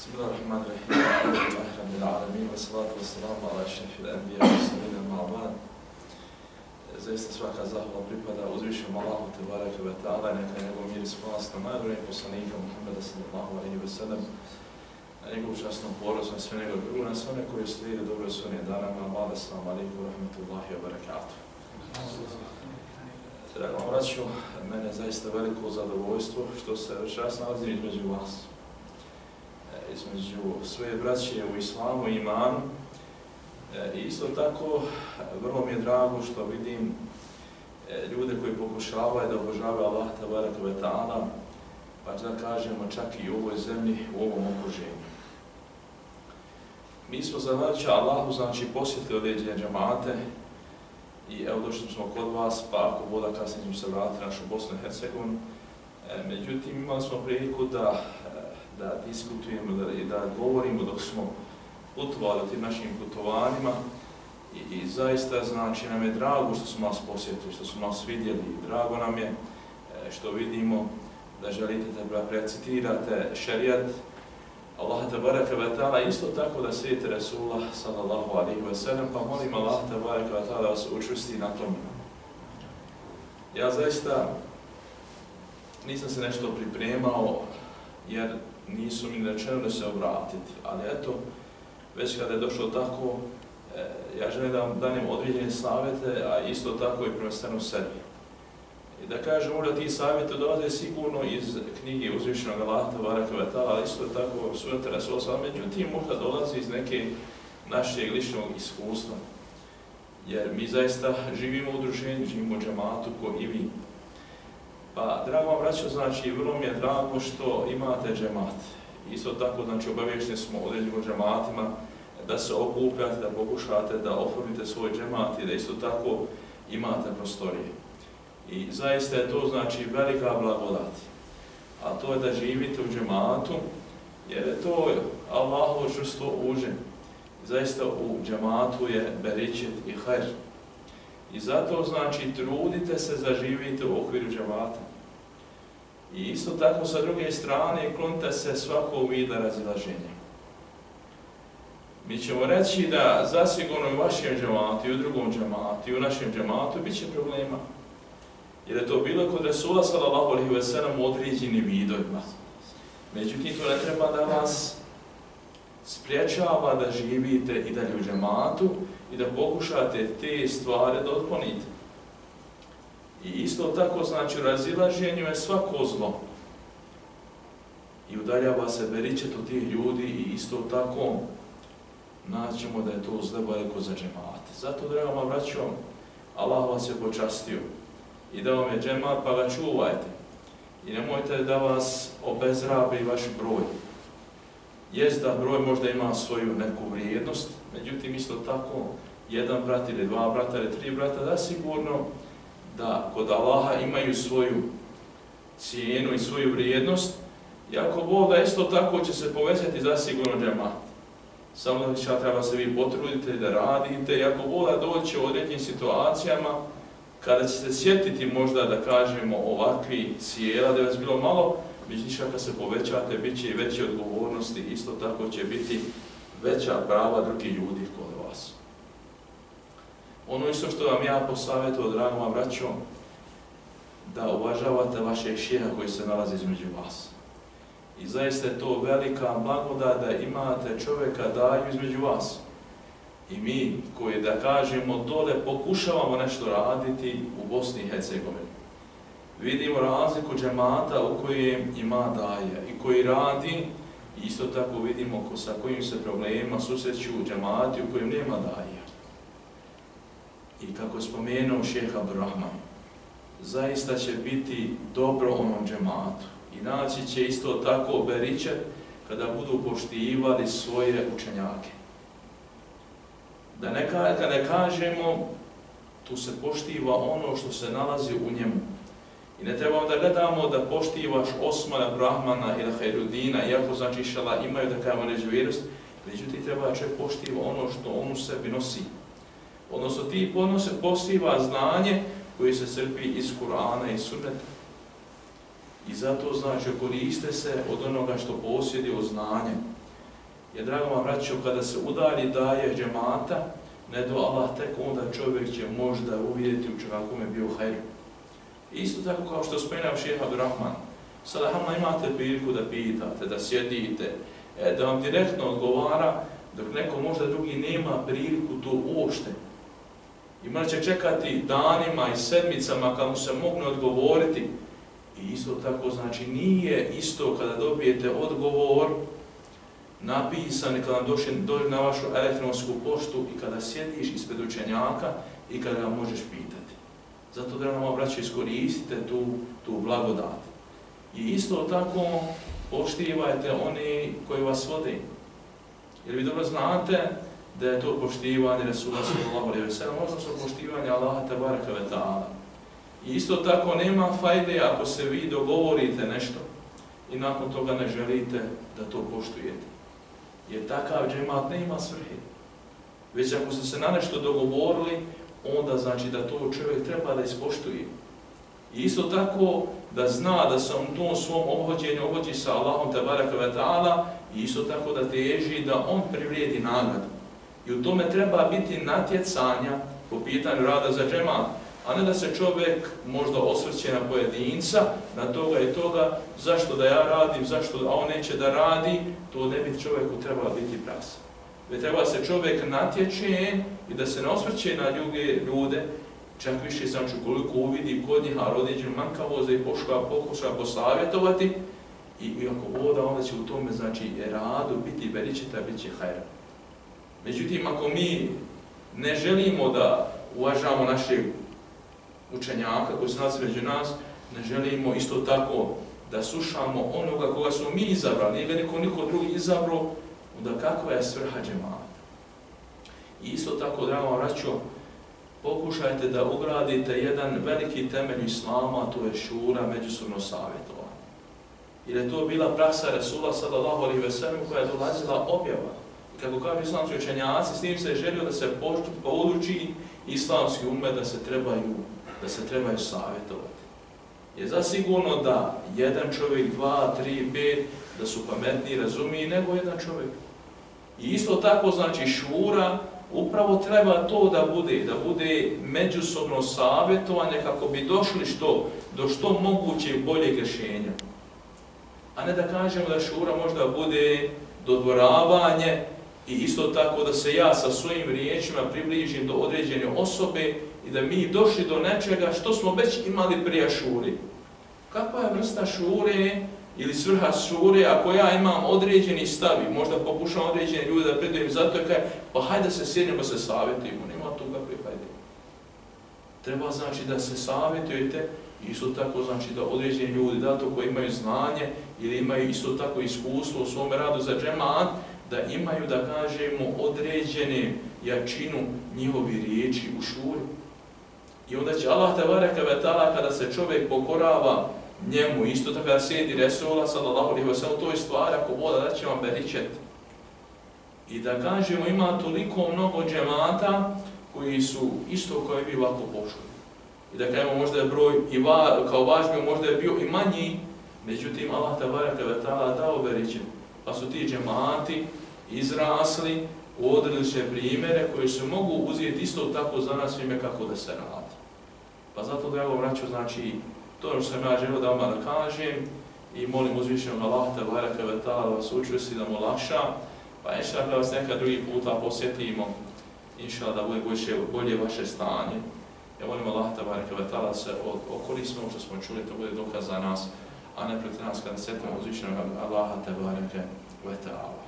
بسم الله الرحمن الرحيم. الحمد لله رب العالمين والصلاة والسلام على أشرف الأنبياء والمرسلين أما بعد. زيست سواك زاهر بريبادا وزيش الله تبارك وتعالى نكا نقول مير سفاس نمائر ورين بصانيك محمد صلى الله عليه وسلم. نقول شاسنا بورس ونسفن نقول برونا سونا كوي سليل دور سونا دانا ما بعد السلام عليكم ورحمة الله وبركاته. Dragom vraću, mene je zaista veliko zadovoljstvo što se već nalazim između vas. Između svoje braće u islamu i imanu. E, isto tako, vrlo mi je drago što vidim e, ljude koji pokušavaju da obožavaju Allah tabaraka wa pa da kažemo čak i u ovoj zemlji, u ovom okruženju. Mi smo zahvaljujući Allahu, znači posjetili određene džamate i evo došli smo kod vas, pa ako voda kasnije ćemo se vratiti našu Bosnu i Hercegovinu. E, međutim, imali smo priliku da da diskutujemo da, i da govorimo dok smo putovali tim našim putovanjima i, zaista znači nam je drago što smo nas posjetili, što smo nas vidjeli i drago nam je e, što vidimo da želite da precitirate šerijat Allah te baraka wa ta'ala isto tako da slijete Rasulullah sallallahu alaihi wa sallam pa molim Allah te baraka wa ta'ala da vas učusti na tom. Ja zaista nisam se nešto pripremao jer nisu mi rečeno da se obratiti, ali eto, već kada je došlo tako, e, ja želim da danem određene savjete, a isto tako i prvenstveno sebi. I da kažem, možda ti savjete dolaze sigurno iz knjige uzvišenog Varaka Vetala, ali isto tako su interesosa, međutim možda dolazi iz neke našeg ličnog iskustva. Jer mi zaista živimo u udruženju, živimo u džamatu ko i vi. Pa, drago braćo, znači, vrlo mi je drago što imate džemat. Isto tako, znači, obavješteni smo određenim džematima da se okupljate, da pokušate da oformite svoj džemat i da isto tako imate prostorije. I zaista je to, znači, velika blagodat. A to je da živite u džematu, jer je to Allahovo čustvo uže. Zaista u džematu je beričet i hajr. I zato znači trudite se da živite u okviru džavata. I isto tako sa druge strane klonite se svakog vida razilaženja. Mi ćemo reći da zasigurno u vašem džamatu i u drugom džamatu i u našem džamatu bit će problema. Jer je to bilo kod Resula sallallahu alaihi wa sallam u određenim vidovima. Međutim, to ne treba da vas spriječava da živite i dalje u džamatu i da pokušate te stvari da otklonite. I isto tako, znači, u razilaženju je svako zlo. I udaljava se beričet od tih ljudi i isto tako naćemo da je to zle veliko za džemat. Zato, vam vraćam, Allah vas je počastio i da vam je džemat, pa ga čuvajte. I nemojte da vas obezrabi vaš broj. Jest da broj možda ima svoju neku vrijednost, međutim isto tako jedan brat ili dva brata ili tri brata, da sigurno da kod Allaha imaju svoju cijenu i svoju vrijednost, i ako Bog isto tako će se povećati za sigurno džemat. Samo da treba se vi potrudite da radite, i ako Bog da doće u određenim situacijama, kada će se sjetiti možda da kažemo ovakvi cijela, da je vas bilo malo, Međutim, kad se povećate, bit će i veće odgovornosti, isto tako će biti veća prava drugih ljudi kod vas. Ono isto što vam ja posavjetuo, dragoma braćo, da uvažavate vašeg šeha koji se nalazi između vas. I zaista je to velika blagoda da imate čovjeka daju između vas. I mi koji, da kažemo, dole pokušavamo nešto raditi u Bosni i Hercegovini vidimo razliku džemata u kojem ima daje i koji radi, isto tako vidimo ko, sa kojim se problemima susreću džemati u kojem nema daje. I kako je spomenuo šeha Brahman, zaista će biti dobro onom džematu i naći će isto tako beričet kada budu poštivali svoje učenjake. Da ne, kada ne kažemo, tu se poštiva ono što se nalazi u njemu, I ne trebamo da gledamo da poštivaš Osmana, Brahmana ili Hajrudina, iako znači šala imaju da kajemo reći vjerost, međutim treba da čovjek poštiva ono što on u sebi nosi. Odnosno ti ponose postiva znanje koje se crpi iz Kur'ana i Sunneta. I zato znači koriste se od onoga što posjedi od znanja. Jer, drago vam vraću, kada se udalji daje džemata, ne do Allah, tek onda čovjek će možda uvjeriti u čovjekom je bio hajr. Isto tako kao što spomenuo šeha Abdurrahman, sada hamla imate priliku da pitate, da sjedite, e, da vam direktno odgovara, dok neko možda drugi nema priliku to uopšte. I će čekati danima i sedmicama kad mu se mogne odgovoriti. I isto tako, znači, nije isto kada dobijete odgovor napisan kada vam došli na vašu elektronsku poštu i kada sjediš ispred učenjaka i kada ga možeš pitati. Zato vam obraćaju iskoristite tu, tu blagodat. I isto tako poštivajte oni koji vas vode. Jer vi dobro znate da je to poštivanje Resula sallallahu alaihi wa odnosno poštivanje Allaha tabaraka ve ta'ala. I isto tako nema fajde ako se vi dogovorite nešto i nakon toga ne želite da to poštujete. Jer takav džemat ne ima svrhe. Već ako ste se na nešto dogovorili, onda znači da to čovjek treba da ispoštuje. I isto tako da zna da se u tom svom obhođenju obhođi sa Allahom tabaraka wa ta'ala i isto tako da teži da on privrijedi nagradu. I u tome treba biti natjecanja po pitanju rada za džemat, a ne da se čovjek možda osvrće na pojedinca, na toga i toga, zašto da ja radim, zašto a on neće da radi, to ne bi čovjeku trebalo biti prasa. Već treba se čovjek natječe i da se ne osvrće na ljude, ljude čak više sam ću koliko uvidi kod njih, a rodiđenu manjkavoze i poška pokuša posavjetovati, i, ako voda, onda će u tome, znači, radu biti beričeta, bit će hajra. Međutim, ako mi ne želimo da uvažamo našeg učenjaka koji se nalazi među nas, ne želimo isto tako da slušamo onoga koga smo mi izabrali, nije ga niko, niko drugi izabrao, onda kakva je svrha džemata? Isto tako, drago vraću, pokušajte da ugradite jedan veliki temelj islama, to je šura, međusobno savjetovanje. Jer je to bila praksa Resula sallallahu alaihi ve koja je dolazila objava. I kako kažu islamski učenjaci, s tim se je želio da se poduči islamski umet da se trebaju, da se trebaju savjetovati. Je zasigurno da jedan čovjek, dva, tri, pet, da su pametniji, razumiji nego jedan čovjek. I isto tako znači šura, upravo treba to da bude, da bude međusobno savjetovanje kako bi došli što, do što moguće boljeg rješenja a ne da kažemo da šura možda bude dodvoravanje i isto tako da se ja sa svojim riječima približim do određene osobe i da mi došli do nečega što smo već imali prije šuri. Kakva je vrsta šure ili svrha šure ako ja imam određeni stav i možda pokušam određene ljude da pridujem zato je kaj, pa hajde se sjednemo, se savjetujemo, nema toga prihajde. Treba znači da se savjetujete Isto tako znači da određeni ljudi, da to koji imaju znanje ili imaju isto tako iskustvo u svome radu za džemat, da imaju, da kažemo, određene jačinu njihovi riječi u šuri. I onda će Allah te vareka vetala kada se čovjek pokorava njemu, isto tako da sjedi Resula sallallahu alaihi wa sallam, to je stvar ako voda da će vam beričet. I da kažemo ima toliko mnogo džemata koji su isto koji bi ovako pošli i da kažemo možda je broj i va, kao vaš možda je bio i manji, međutim Allah tabaraka wa ta'ala dao beričem. Pa su ti džemati izrasli u odlične primjere koje se mogu uzeti isto tako za nas svime kako da se radi. Pa zato drago vraću, znači, to što sam ja želio da vam da kažem i molim uzvišenog Allah tabaraka wa ta'ala da vas učvrsti, da mu lakša, pa inša da vas neka drugi puta posjetimo, inša da bude bolje vaše stanje. Ja molim Allah tabaraka wa ta'ala se okorisno što smo čuli, to bude dokaz za nas, a ne protiv nas kada setimo uzvišenog Allaha ta'ala.